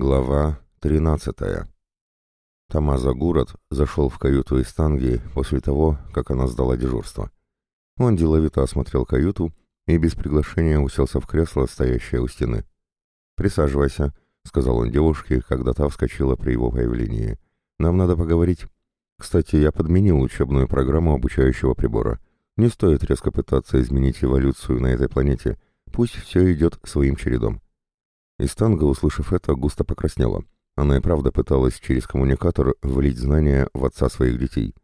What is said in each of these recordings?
Глава 13. Тамаза Гурат зашел в каюту Истанги после того, как она сдала дежурство. Он деловито осмотрел каюту и без приглашения уселся в кресло, стоящее у стены. «Присаживайся», — сказал он девушке, когда та вскочила при его появлении. «Нам надо поговорить. Кстати, я подменил учебную программу обучающего прибора. Не стоит резко пытаться изменить эволюцию на этой планете. Пусть все идет своим чередом». Истанга, услышав это, густо покраснела. Она и правда пыталась через коммуникатор влить знания в отца своих детей.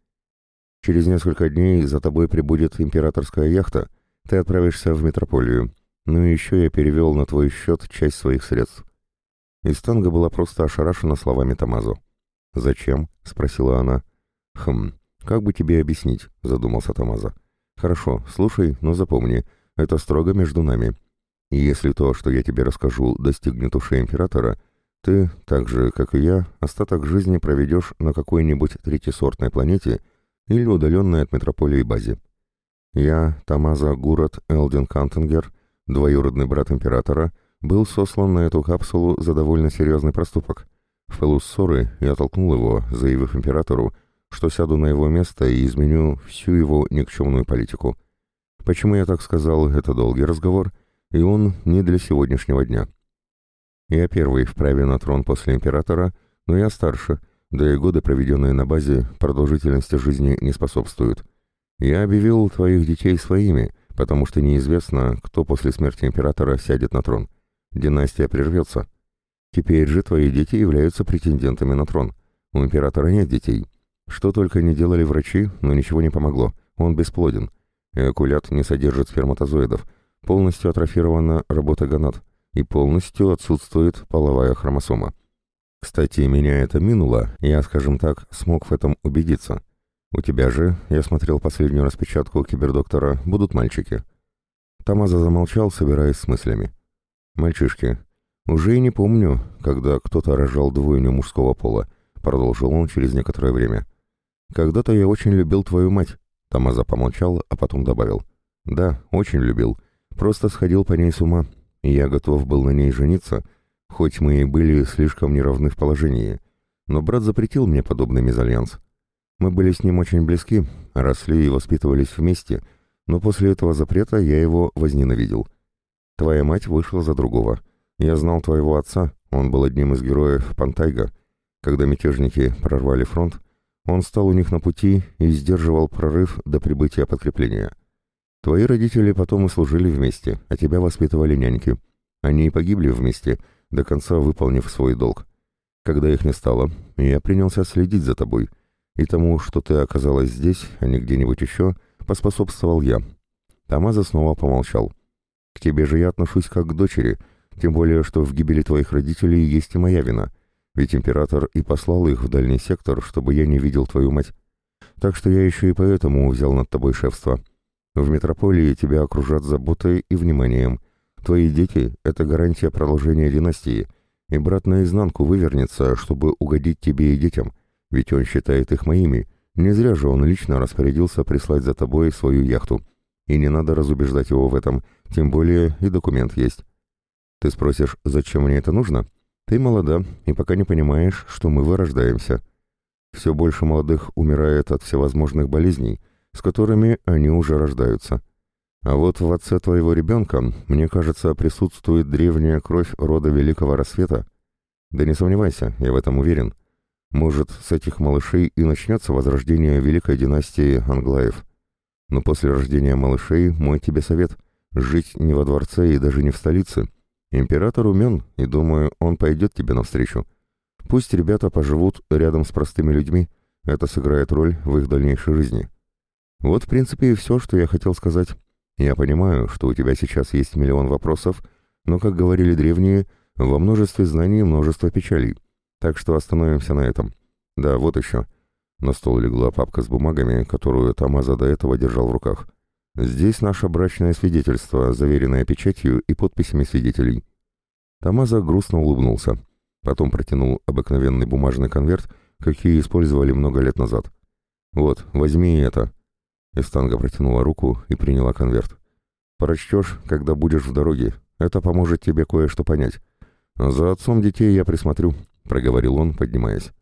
«Через несколько дней за тобой прибудет императорская яхта. Ты отправишься в метрополию. Ну и еще я перевел на твой счет часть своих средств». Истанга была просто ошарашена словами Тамазу. «Зачем?» — спросила она. «Хм, как бы тебе объяснить?» — задумался Тамаза. «Хорошо, слушай, но запомни, это строго между нами. Если то, что я тебе расскажу, достигнет ушей императора, ты, так же, как и я, остаток жизни проведешь на какой-нибудь третьесортной планете или удаленной от метрополии базе. Я, Тамаза Гурат Элдин Кантенгер, двоюродный брат императора, был сослан на эту капсулу за довольно серьезный проступок. В пылу ссоры я толкнул его, заявив императору, что сяду на его место и изменю всю его никчемную политику. Почему я так сказал, это долгий разговор — и он не для сегодняшнего дня. Я первый вправе на трон после императора, но я старше, да и годы, проведенные на базе, продолжительности жизни не способствуют. Я объявил твоих детей своими, потому что неизвестно, кто после смерти императора сядет на трон. Династия прервется. Теперь же твои дети являются претендентами на трон. У императора нет детей. Что только не делали врачи, но ничего не помогло. Он бесплоден. Эокулят не содержит сперматозоидов, полностью атрофирована работа гонад и полностью отсутствует половая хромосома. Кстати, меня это минуло, я, скажем так, смог в этом убедиться. У тебя же, я смотрел последнюю распечатку кибердоктора, будут мальчики. Тамаза замолчал, собираясь с мыслями. Мальчишки. Уже и не помню, когда кто-то рожал двойню мужского пола, продолжил он через некоторое время. Когда-то я очень любил твою мать. Тамаза помолчал, а потом добавил. Да, очень любил. Просто сходил по ней с ума, я готов был на ней жениться, хоть мы и были слишком неравны в положении. Но брат запретил мне подобный мезальянс. Мы были с ним очень близки, росли и воспитывались вместе, но после этого запрета я его возненавидел. Твоя мать вышла за другого. Я знал твоего отца, он был одним из героев Пантайга. Когда мятежники прорвали фронт, он стал у них на пути и сдерживал прорыв до прибытия подкрепления. Твои родители потом и служили вместе, а тебя воспитывали няньки. Они и погибли вместе, до конца выполнив свой долг. Когда их не стало, я принялся следить за тобой, и тому, что ты оказалась здесь, а не где-нибудь еще, поспособствовал я. Тамаза снова помолчал. К тебе же я отношусь как к дочери, тем более, что в гибели твоих родителей есть и моя вина, ведь император и послал их в дальний сектор, чтобы я не видел твою мать. Так что я еще и поэтому взял над тобой шефство». В метрополии тебя окружат заботой и вниманием. Твои дети — это гарантия продолжения династии, и брат наизнанку вывернется, чтобы угодить тебе и детям, ведь он считает их моими. Не зря же он лично распорядился прислать за тобой свою яхту. И не надо разубеждать его в этом, тем более и документ есть. Ты спросишь, зачем мне это нужно? Ты молода и пока не понимаешь, что мы вырождаемся. Все больше молодых умирает от всевозможных болезней — с которыми они уже рождаются. А вот в отце твоего ребенка, мне кажется, присутствует древняя кровь рода Великого Рассвета. Да не сомневайся, я в этом уверен. Может, с этих малышей и начнется возрождение великой династии Англаев. Но после рождения малышей мой тебе совет — жить не во дворце и даже не в столице. Император умен, и, думаю, он пойдет тебе навстречу. Пусть ребята поживут рядом с простыми людьми, это сыграет роль в их дальнейшей жизни. Вот, в принципе, и все, что я хотел сказать. Я понимаю, что у тебя сейчас есть миллион вопросов, но, как говорили древние, во множестве знаний множество печалей. Так что остановимся на этом. Да, вот еще. На стол легла папка с бумагами, которую Тамаза до этого держал в руках. Здесь наше брачное свидетельство, заверенное печатью и подписями свидетелей. Тамаза грустно улыбнулся. Потом протянул обыкновенный бумажный конверт, какие использовали много лет назад. «Вот, возьми это. Эстанга протянула руку и приняла конверт. «Прочтешь, когда будешь в дороге. Это поможет тебе кое-что понять. «За отцом детей я присмотрю», — проговорил он, поднимаясь.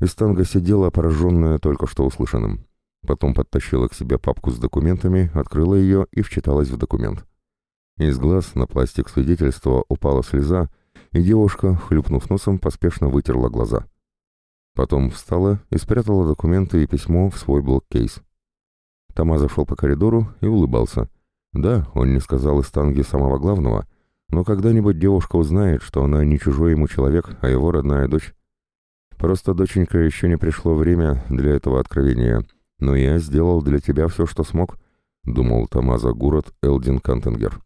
Истанга сидела, пораженная только что услышанным. Потом подтащила к себе папку с документами, открыла ее и вчиталась в документ. Из глаз на пластик свидетельства упала слеза, и девушка, хлюпнув носом, поспешно вытерла глаза. Потом встала и спрятала документы и письмо в свой блоккейс. Тома зашел по коридору и улыбался. Да, он не сказал из танги самого главного, но когда-нибудь девушка узнает, что она не чужой ему человек, а его родная дочь. Просто, доченька, еще не пришло время для этого откровения, но я сделал для тебя все, что смог, — думал Тамаза Гурат Элдин Кантенгер.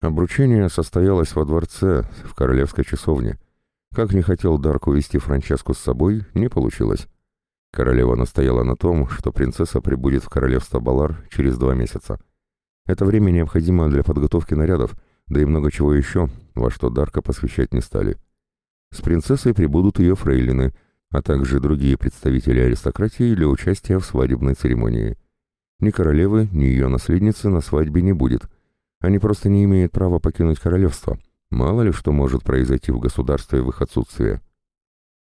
Обручение состоялось во дворце, в королевской часовне. Как не хотел Дарк увести Франческу с собой, не получилось. Королева настояла на том, что принцесса прибудет в королевство Балар через два месяца. Это время необходимо для подготовки нарядов, да и много чего еще, во что Дарка посвящать не стали. С принцессой прибудут ее фрейлины, а также другие представители аристократии для участия в свадебной церемонии. Ни королевы, ни ее наследницы на свадьбе не будет. Они просто не имеют права покинуть королевство. Мало ли что может произойти в государстве в их отсутствие.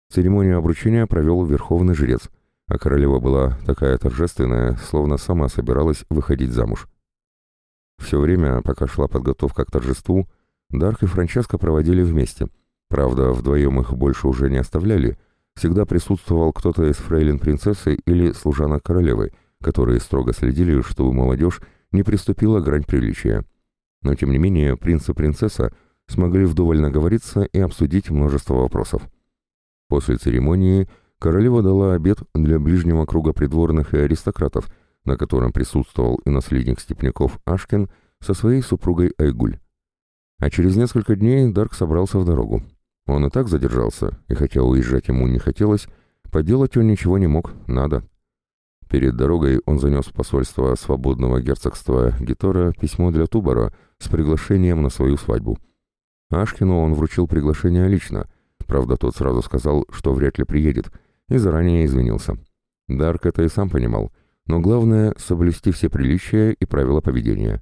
Церемонию обручения провел верховный жрец, а королева была такая торжественная, словно сама собиралась выходить замуж. Все время, пока шла подготовка к торжеству, Дарк и Франческо проводили вместе. Правда, вдвоем их больше уже не оставляли. Всегда присутствовал кто-то из фрейлин принцессы или служанок королевы, которые строго следили, чтобы молодежь не приступила грань приличия. Но тем не менее принц и принцесса смогли вдоволь наговориться и обсудить множество вопросов. После церемонии королева дала обед для ближнего круга придворных и аристократов, на котором присутствовал и наследник степняков Ашкин со своей супругой Айгуль. А через несколько дней Дарк собрался в дорогу. Он и так задержался, и хотя уезжать ему не хотелось, поделать он ничего не мог, надо. Перед дорогой он занес в посольство свободного герцогства Гитора письмо для Тубара с приглашением на свою свадьбу. Ашкину он вручил приглашение лично, правда тот сразу сказал, что вряд ли приедет, и заранее извинился. Дарк это и сам понимал, но главное — соблюсти все приличия и правила поведения.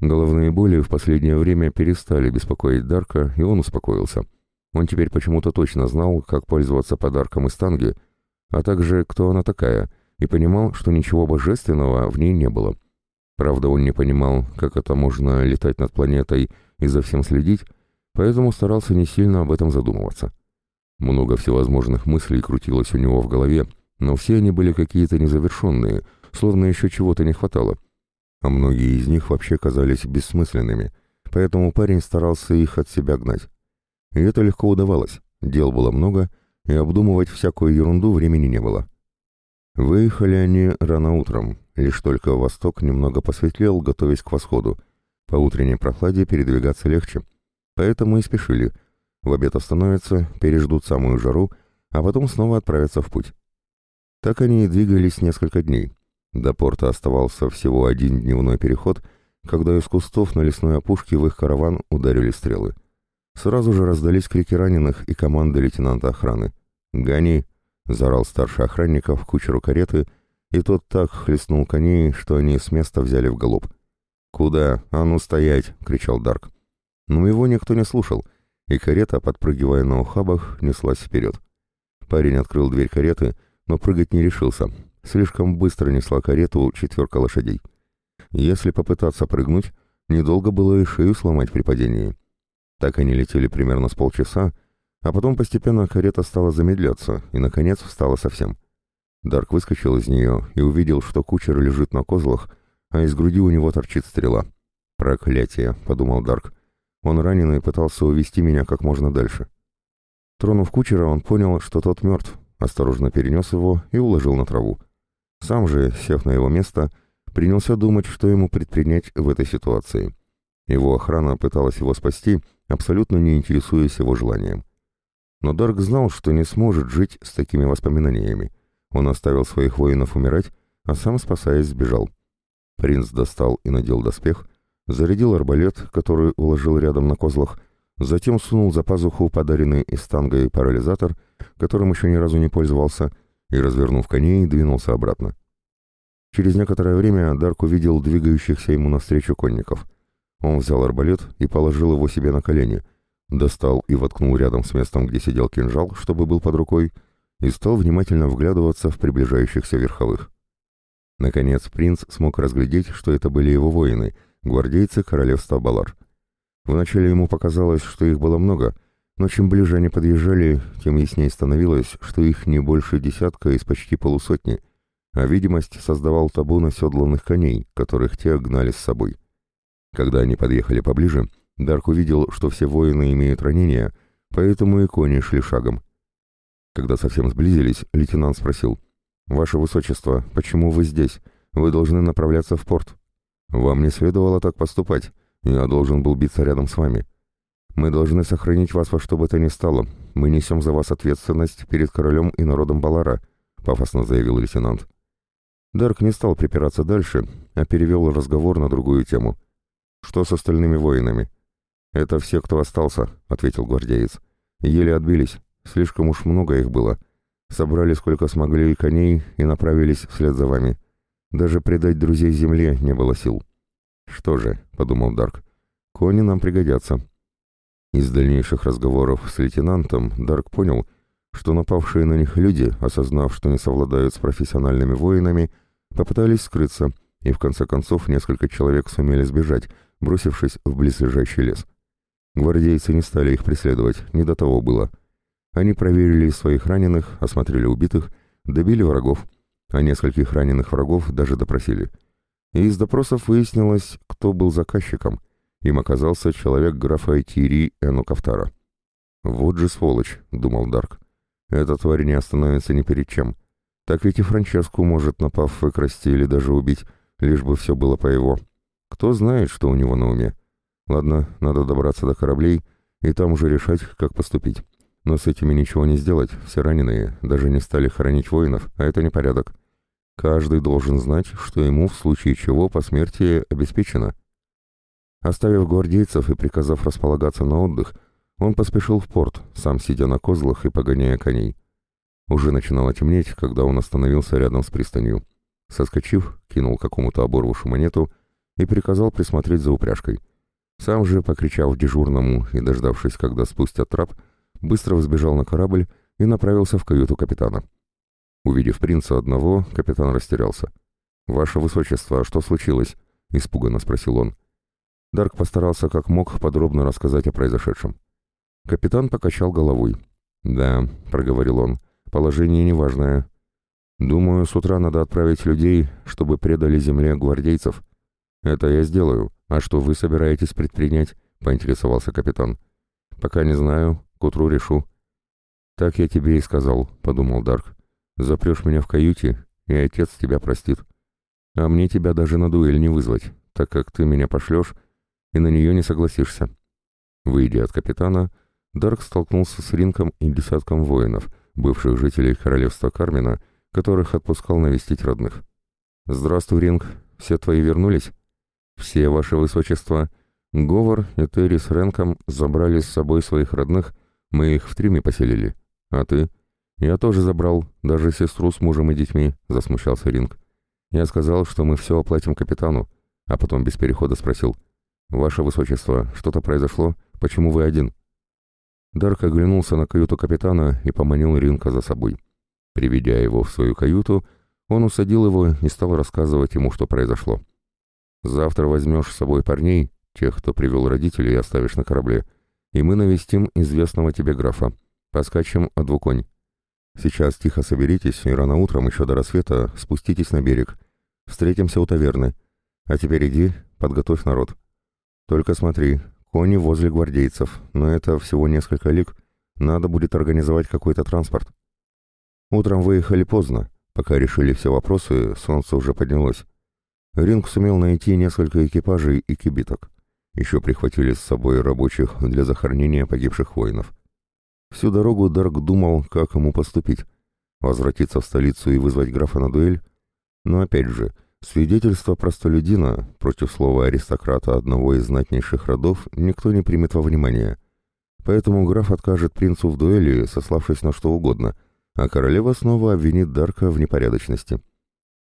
Головные боли в последнее время перестали беспокоить Дарка, и он успокоился. Он теперь почему-то точно знал, как пользоваться подарком из танги, а также кто она такая, и понимал, что ничего божественного в ней не было. Правда, он не понимал, как это можно летать над планетой и за всем следить, поэтому старался не сильно об этом задумываться. Много всевозможных мыслей крутилось у него в голове, но все они были какие-то незавершенные, словно еще чего-то не хватало. А многие из них вообще казались бессмысленными, поэтому парень старался их от себя гнать. И это легко удавалось, дел было много, и обдумывать всякую ерунду времени не было. Выехали они рано утром, лишь только восток немного посветлел, готовясь к восходу. По утренней прохладе передвигаться легче, поэтому и спешили. В обед остановятся, переждут самую жару, а потом снова отправятся в путь. Так они и двигались несколько дней. До порта оставался всего один дневной переход, когда из кустов на лесной опушке в их караван ударили стрелы. Сразу же раздались крики раненых и команды лейтенанта охраны. «Гони!» — заорал старший охранников кучеру кареты, и тот так хлестнул коней, что они с места взяли в галоп. «Куда? А ну стоять!» — кричал Дарк. Но его никто не слушал, и карета, подпрыгивая на ухабах, неслась вперед. Парень открыл дверь кареты — но прыгать не решился. Слишком быстро несла карету четверка лошадей. Если попытаться прыгнуть, недолго было и шею сломать при падении. Так они летели примерно с полчаса, а потом постепенно карета стала замедляться и, наконец, встала совсем. Дарк выскочил из нее и увидел, что кучер лежит на козлах, а из груди у него торчит стрела. «Проклятие!» — подумал Дарк. Он раненый пытался увести меня как можно дальше. Тронув кучера, он понял, что тот мертв, осторожно перенес его и уложил на траву. Сам же, сев на его место, принялся думать, что ему предпринять в этой ситуации. Его охрана пыталась его спасти, абсолютно не интересуясь его желанием. Но Дарк знал, что не сможет жить с такими воспоминаниями. Он оставил своих воинов умирать, а сам, спасаясь, сбежал. Принц достал и надел доспех, зарядил арбалет, который уложил рядом на козлах, затем сунул за пазуху подаренный из танго парализатор — которым еще ни разу не пользовался, и, развернув коней, двинулся обратно. Через некоторое время Дарк увидел двигающихся ему навстречу конников. Он взял арбалет и положил его себе на колени, достал и воткнул рядом с местом, где сидел кинжал, чтобы был под рукой, и стал внимательно вглядываться в приближающихся верховых. Наконец принц смог разглядеть, что это были его воины, гвардейцы королевства Балар. Вначале ему показалось, что их было много, но чем ближе они подъезжали, тем яснее становилось, что их не больше десятка из почти полусотни, а видимость создавал табун оседланных коней, которых те гнали с собой. Когда они подъехали поближе, Дарк увидел, что все воины имеют ранения, поэтому и кони шли шагом. Когда совсем сблизились, лейтенант спросил, «Ваше Высочество, почему вы здесь? Вы должны направляться в порт». «Вам не следовало так поступать. Я должен был биться рядом с вами. Мы должны сохранить вас во что бы то ни стало. Мы несем за вас ответственность перед королем и народом Балара», — пафосно заявил лейтенант. Дарк не стал припираться дальше, а перевел разговор на другую тему. «Что с остальными воинами?» «Это все, кто остался», — ответил гвардеец. «Еле отбились. Слишком уж много их было. Собрали сколько смогли коней и направились вслед за вами. Даже предать друзей земле не было сил». «Что же», — подумал Дарк, — «кони нам пригодятся». Из дальнейших разговоров с лейтенантом Дарк понял, что напавшие на них люди, осознав, что не совладают с профессиональными воинами, попытались скрыться, и в конце концов несколько человек сумели сбежать, бросившись в близлежащий лес. Гвардейцы не стали их преследовать, не до того было. Они проверили своих раненых, осмотрели убитых, добили врагов, а нескольких раненых врагов даже допросили. И из допросов выяснилось, кто был заказчиком. Им оказался человек графа Тири Эну Кафтара. «Вот же сволочь», — думал Дарк. «Эта тварь не остановится ни перед чем. Так ведь и Франческу может, напав, выкрасти или даже убить, лишь бы все было по его. Кто знает, что у него на уме. Ладно, надо добраться до кораблей и там уже решать, как поступить. Но с этими ничего не сделать, все раненые, даже не стали хоронить воинов, а это непорядок. Каждый должен знать, что ему в случае чего по смерти обеспечено. Оставив гвардейцев и приказав располагаться на отдых, он поспешил в порт, сам сидя на козлах и погоняя коней. Уже начинало темнеть, когда он остановился рядом с пристанью. Соскочив, кинул какому-то оборвушу монету и приказал присмотреть за упряжкой. Сам же, покричав дежурному и дождавшись, когда спустят трап, быстро взбежал на корабль и направился в каюту капитана. Увидев принца одного, капитан растерялся. «Ваше Высочество, что случилось?» — испуганно спросил он. Дарк постарался как мог подробно рассказать о произошедшем. Капитан покачал головой. «Да», — проговорил он, — «положение неважное. Думаю, с утра надо отправить людей, чтобы предали земле гвардейцев. Это я сделаю. А что вы собираетесь предпринять? Поинтересовался капитан. Пока не знаю. К утру решу. Так я тебе и сказал, подумал Дарк. Запрешь меня в каюте, и отец тебя простит. А мне тебя даже на дуэль не вызвать, так как ты меня пошлешь и на нее не согласишься. Выйдя от капитана, Дарк столкнулся с Ринком и десятком воинов, бывших жителей королевства Кармина, которых отпускал навестить родных. «Здравствуй, Ринг. Все твои вернулись?» «Все, ваше высочество. Говор и Терри с Ренком забрали с собой своих родных, мы их в Триме поселили. А ты?» «Я тоже забрал, даже сестру с мужем и детьми», — засмущался Ринг. «Я сказал, что мы все оплатим капитану, а потом без перехода спросил. «Ваше высочество, что-то произошло? Почему вы один?» Дарк оглянулся на каюту капитана и поманил Ринка за собой. Приведя его в свою каюту, он усадил его и стал рассказывать ему, что произошло. «Завтра возьмешь с собой парней, тех, кто привел родителей, и оставишь на корабле, и мы навестим известного тебе графа. Поскачем о двуконь. Сейчас тихо соберитесь и рано утром, еще до рассвета, спуститесь на берег. Встретимся у таверны. А теперь иди, подготовь народ. Только смотри, кони возле гвардейцев, но это всего несколько лиг. Надо будет организовать какой-то транспорт. Утром выехали поздно. Пока решили все вопросы, солнце уже поднялось. Ринг сумел найти несколько экипажей и кибиток. Еще прихватили с собой рабочих для захоронения погибших воинов. Всю дорогу Дарк думал, как ему поступить. Возвратиться в столицу и вызвать графа на дуэль? Но опять же, свидетельство простолюдина против слова аристократа одного из знатнейших родов никто не примет во внимание. Поэтому граф откажет принцу в дуэли, сославшись на что угодно — а королева снова обвинит Дарка в непорядочности.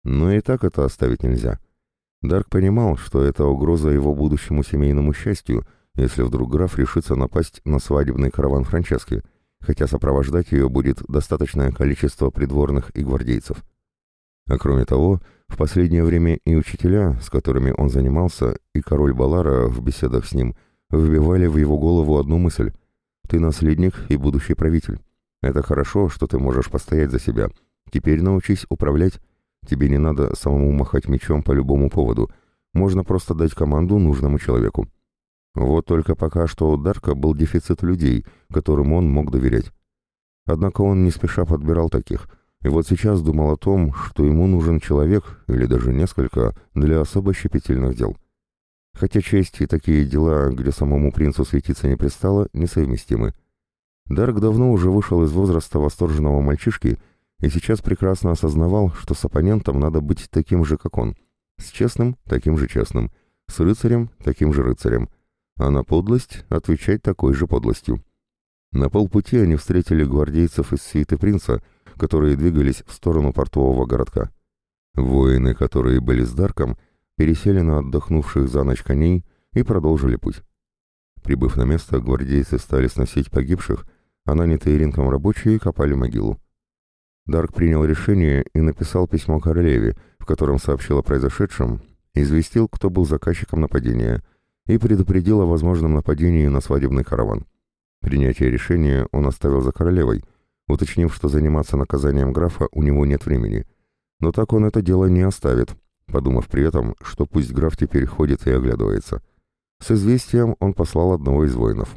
Но и так это оставить нельзя. Дарк понимал, что это угроза его будущему семейному счастью, если вдруг граф решится напасть на свадебный караван Франчески, хотя сопровождать ее будет достаточное количество придворных и гвардейцев. А кроме того, в последнее время и учителя, с которыми он занимался, и король Балара в беседах с ним вбивали в его голову одну мысль — «Ты наследник и будущий правитель. Это хорошо, что ты можешь постоять за себя. Теперь научись управлять. Тебе не надо самому махать мечом по любому поводу. Можно просто дать команду нужному человеку». Вот только пока что у Дарка был дефицит людей, которым он мог доверять. Однако он не спеша подбирал таких — и вот сейчас думал о том, что ему нужен человек, или даже несколько, для особо щепетильных дел. Хотя честь и такие дела, где самому принцу светиться не пристало, несовместимы. Дарк давно уже вышел из возраста восторженного мальчишки и сейчас прекрасно осознавал, что с оппонентом надо быть таким же, как он. С честным — таким же честным, с рыцарем — таким же рыцарем, а на подлость — отвечать такой же подлостью. На полпути они встретили гвардейцев из свиты принца — которые двигались в сторону портового городка. Воины, которые были с Дарком, пересели на отдохнувших за ночь коней и продолжили путь. Прибыв на место, гвардейцы стали сносить погибших, а нанятые ринком рабочие копали могилу. Дарк принял решение и написал письмо королеве, в котором сообщил о произошедшем, известил, кто был заказчиком нападения, и предупредил о возможном нападении на свадебный караван. Принятие решения он оставил за королевой, уточнив, что заниматься наказанием графа у него нет времени. Но так он это дело не оставит, подумав при этом, что пусть граф теперь ходит и оглядывается. С известием он послал одного из воинов.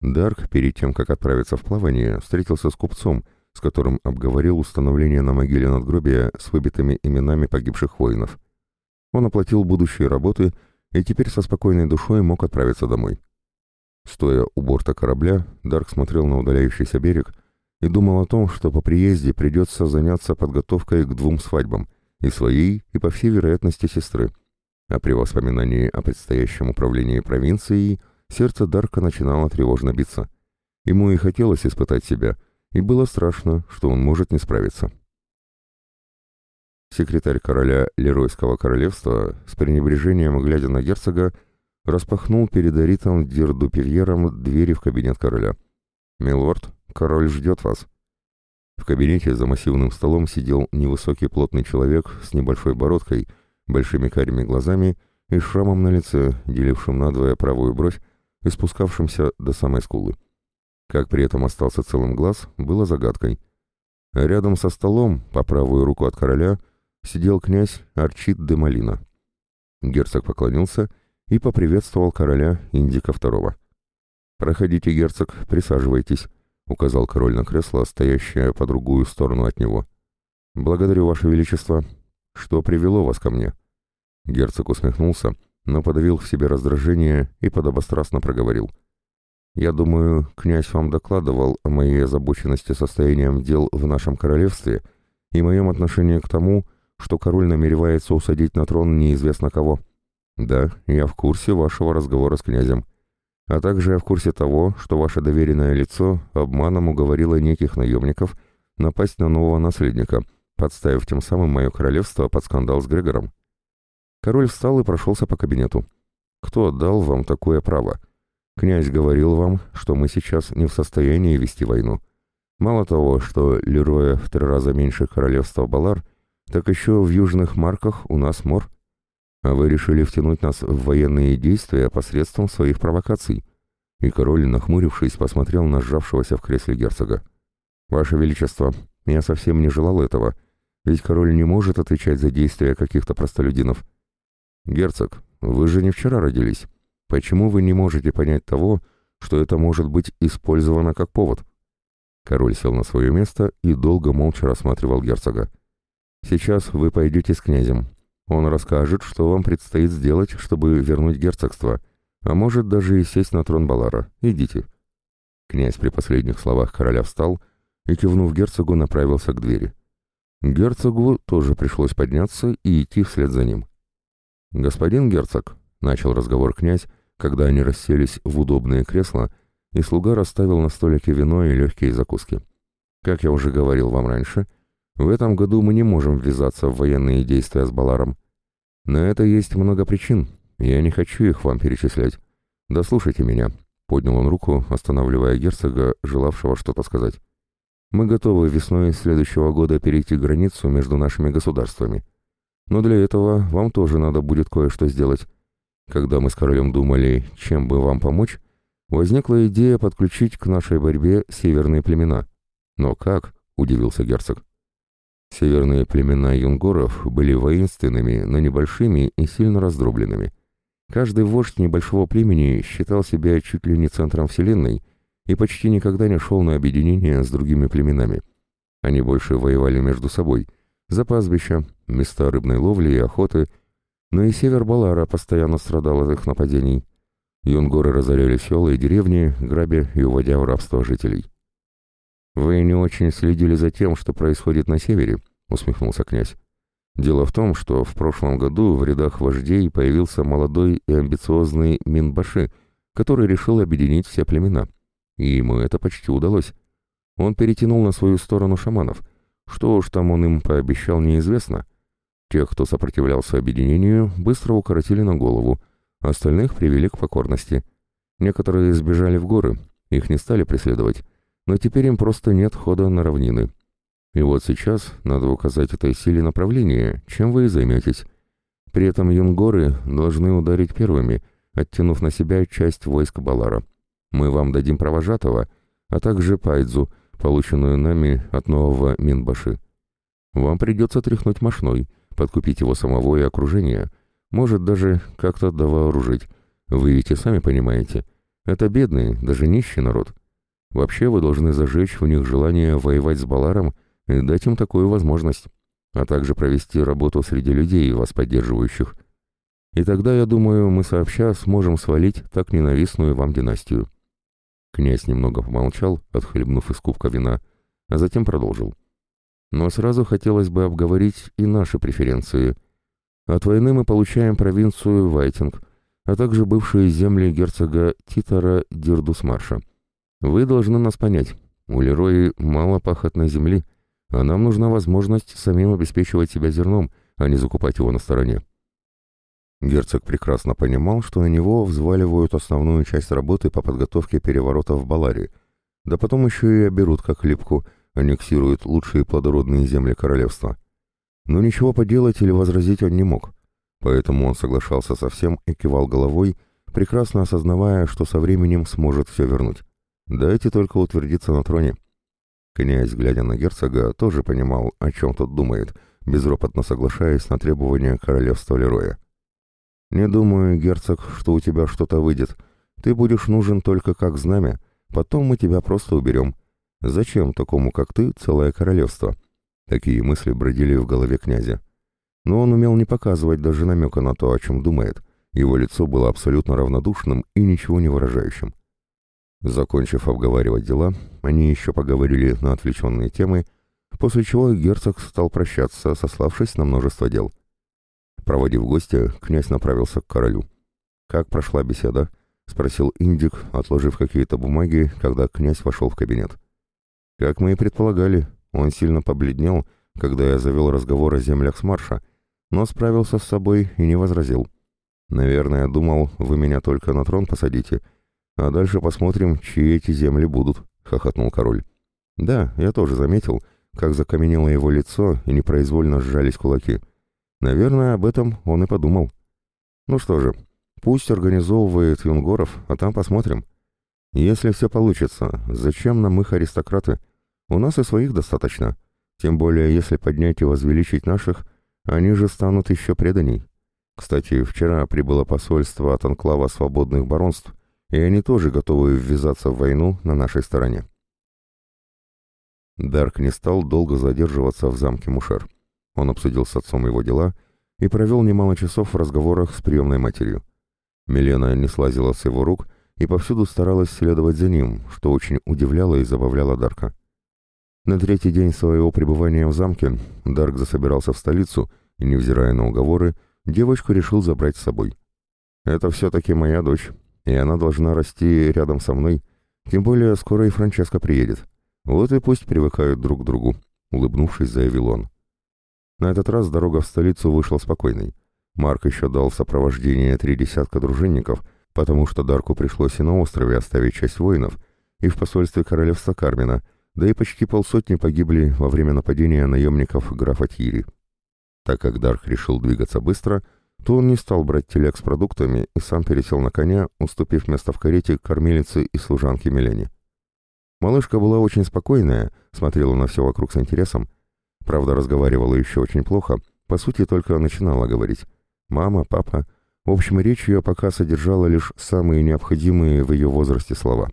Дарк, перед тем, как отправиться в плавание, встретился с купцом, с которым обговорил установление на могиле надгробия с выбитыми именами погибших воинов. Он оплатил будущие работы и теперь со спокойной душой мог отправиться домой. Стоя у борта корабля, Дарк смотрел на удаляющийся берег и думал о том, что по приезде придется заняться подготовкой к двум свадьбам, и своей, и, по всей вероятности, сестры. А при воспоминании о предстоящем управлении провинцией сердце Дарка начинало тревожно биться. Ему и хотелось испытать себя, и было страшно, что он может не справиться. Секретарь короля Леройского королевства, с пренебрежением глядя на герцога, распахнул перед Аритом Дирдупивьером двери в кабинет короля. «Милорд, Король ждет вас». В кабинете за массивным столом сидел невысокий плотный человек с небольшой бородкой, большими карими глазами и шрамом на лице, делившим надвое правую бровь и спускавшимся до самой скулы. Как при этом остался целым глаз, было загадкой. рядом со столом, по правую руку от короля, сидел князь Арчит де Малина. Герцог поклонился и поприветствовал короля Индика II. «Проходите, герцог, присаживайтесь», указал король на кресло, стоящее по другую сторону от него. «Благодарю, Ваше Величество. Что привело вас ко мне?» Герцог усмехнулся, но подавил в себе раздражение и подобострастно проговорил. «Я думаю, князь вам докладывал о моей озабоченности состоянием дел в нашем королевстве и моем отношении к тому, что король намеревается усадить на трон неизвестно кого. Да, я в курсе вашего разговора с князем. А также я в курсе того, что ваше доверенное лицо обманом уговорило неких наемников напасть на нового наследника, подставив тем самым мое королевство под скандал с Грегором. Король встал и прошелся по кабинету. «Кто дал вам такое право? Князь говорил вам, что мы сейчас не в состоянии вести войну. Мало того, что Лероя в три раза меньше королевства Балар, так еще в южных марках у нас мор. А вы решили втянуть нас в военные действия посредством своих провокаций. И король, нахмурившись, посмотрел на сжавшегося в кресле герцога. «Ваше Величество, я совсем не желал этого, ведь король не может отвечать за действия каких-то простолюдинов. Герцог, вы же не вчера родились. Почему вы не можете понять того, что это может быть использовано как повод?» Король сел на свое место и долго молча рассматривал герцога. «Сейчас вы пойдете с князем, он расскажет, что вам предстоит сделать, чтобы вернуть герцогство, а может даже и сесть на трон Балара. Идите». Князь при последних словах короля встал и, кивнув герцогу, направился к двери. Герцогу тоже пришлось подняться и идти вслед за ним. «Господин герцог», — начал разговор князь, когда они расселись в удобные кресла, и слуга расставил на столике вино и легкие закуски. «Как я уже говорил вам раньше, — в этом году мы не можем ввязаться в военные действия с Баларом. На это есть много причин, я не хочу их вам перечислять. Дослушайте меня, поднял он руку, останавливая герцога, желавшего что-то сказать. Мы готовы весной следующего года перейти границу между нашими государствами. Но для этого вам тоже надо будет кое-что сделать. Когда мы с королем думали, чем бы вам помочь, возникла идея подключить к нашей борьбе северные племена. Но как? — удивился герцог. Северные племена юнгоров были воинственными, но небольшими и сильно раздробленными. Каждый вождь небольшого племени считал себя чуть ли не центром вселенной и почти никогда не шел на объединение с другими племенами. Они больше воевали между собой, за пастбища, места рыбной ловли и охоты, но и север Балара постоянно страдал от их нападений. Юнгоры разоряли села и деревни, грабя и уводя в рабство жителей. «Вы не очень следили за тем, что происходит на севере», — усмехнулся князь. «Дело в том, что в прошлом году в рядах вождей появился молодой и амбициозный Минбаши, который решил объединить все племена. И ему это почти удалось. Он перетянул на свою сторону шаманов. Что уж там он им пообещал, неизвестно. Тех, кто сопротивлялся объединению, быстро укоротили на голову, остальных привели к покорности. Некоторые сбежали в горы, их не стали преследовать, но теперь им просто нет хода на равнины. И вот сейчас надо указать этой силе направление, чем вы и займетесь. При этом юнгоры должны ударить первыми, оттянув на себя часть войск Балара. Мы вам дадим провожатого, а также пайдзу, полученную нами от нового Минбаши. Вам придется тряхнуть мошной, подкупить его самого и окружение, может даже как-то довооружить. Вы ведь и сами понимаете, это бедный, даже нищий народ. Вообще вы должны зажечь в них желание воевать с Баларом и дать им такую возможность, а также провести работу среди людей, вас поддерживающих. И тогда, я думаю, мы сообща сможем свалить так ненавистную вам династию». Князь немного помолчал, отхлебнув из кубка вина, а затем продолжил. «Но сразу хотелось бы обговорить и наши преференции. От войны мы получаем провинцию Вайтинг, а также бывшие земли герцога Титара Дирдусмарша. Вы должны нас понять. У Лерои мало пахотной земли, а нам нужна возможность самим обеспечивать себя зерном, а не закупать его на стороне. Герцог прекрасно понимал, что на него взваливают основную часть работы по подготовке переворота в Баларе, да потом еще и оберут как липку, аннексируют лучшие плодородные земли королевства. Но ничего поделать или возразить он не мог, поэтому он соглашался со всем и кивал головой, прекрасно осознавая, что со временем сможет все вернуть. Дайте только утвердиться на троне. Князь, глядя на герцога, тоже понимал, о чем тот думает, безропотно соглашаясь на требования королевства Лероя. «Не думаю, герцог, что у тебя что-то выйдет. Ты будешь нужен только как знамя, потом мы тебя просто уберем. Зачем такому, как ты, целое королевство?» Такие мысли бродили в голове князя. Но он умел не показывать даже намека на то, о чем думает. Его лицо было абсолютно равнодушным и ничего не выражающим. Закончив обговаривать дела, они еще поговорили на отвлеченные темы, после чего герцог стал прощаться, сославшись на множество дел. Проводив гостя, князь направился к королю. «Как прошла беседа?» — спросил Индик, отложив какие-то бумаги, когда князь вошел в кабинет. «Как мы и предполагали, он сильно побледнел, когда я завел разговор о землях с марша, но справился с собой и не возразил. Наверное, думал, вы меня только на трон посадите, — а дальше посмотрим, чьи эти земли будут», — хохотнул король. «Да, я тоже заметил, как закаменело его лицо и непроизвольно сжались кулаки. Наверное, об этом он и подумал. Ну что же, пусть организовывает юнгоров, а там посмотрим. Если все получится, зачем нам их аристократы? У нас и своих достаточно. Тем более, если поднять и возвеличить наших, они же станут еще преданней. Кстати, вчера прибыло посольство от анклава свободных баронств, и они тоже готовы ввязаться в войну на нашей стороне. Дарк не стал долго задерживаться в замке Мушер. Он обсудил с отцом его дела и провел немало часов в разговорах с приемной матерью. Милена не слазила с его рук и повсюду старалась следовать за ним, что очень удивляло и забавляло Дарка. На третий день своего пребывания в замке Дарк засобирался в столицу, и, невзирая на уговоры, девочку решил забрать с собой. «Это все-таки моя дочь, и она должна расти рядом со мной, тем более скоро и Франческа приедет. Вот и пусть привыкают друг к другу», — улыбнувшись, заявил он. На этот раз дорога в столицу вышла спокойной. Марк еще дал в сопровождение три десятка дружинников, потому что Дарку пришлось и на острове оставить часть воинов, и в посольстве королевства Кармина, да и почти полсотни погибли во время нападения наемников графа Тири. Так как Дарк решил двигаться быстро, то он не стал брать телег с продуктами и сам пересел на коня, уступив место в карете кормилице и служанке Милене. Малышка была очень спокойная, смотрела на все вокруг с интересом. Правда, разговаривала еще очень плохо, по сути, только начинала говорить. Мама, папа. В общем, речь ее пока содержала лишь самые необходимые в ее возрасте слова.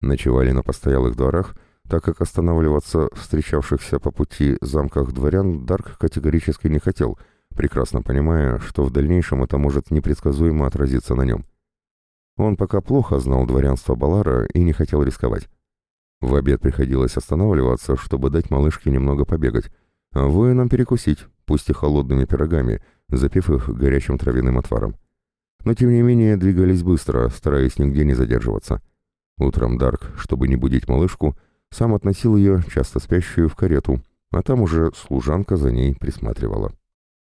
Ночевали на постоялых дворах, так как останавливаться в встречавшихся по пути замках дворян Дарк категорически не хотел, прекрасно понимая, что в дальнейшем это может непредсказуемо отразиться на нем. Он пока плохо знал дворянство Балара и не хотел рисковать. В обед приходилось останавливаться, чтобы дать малышке немного побегать, а воинам перекусить, пусть и холодными пирогами, запив их горячим травяным отваром. Но тем не менее двигались быстро, стараясь нигде не задерживаться. Утром Дарк, чтобы не будить малышку, сам относил ее, часто спящую, в карету, а там уже служанка за ней присматривала.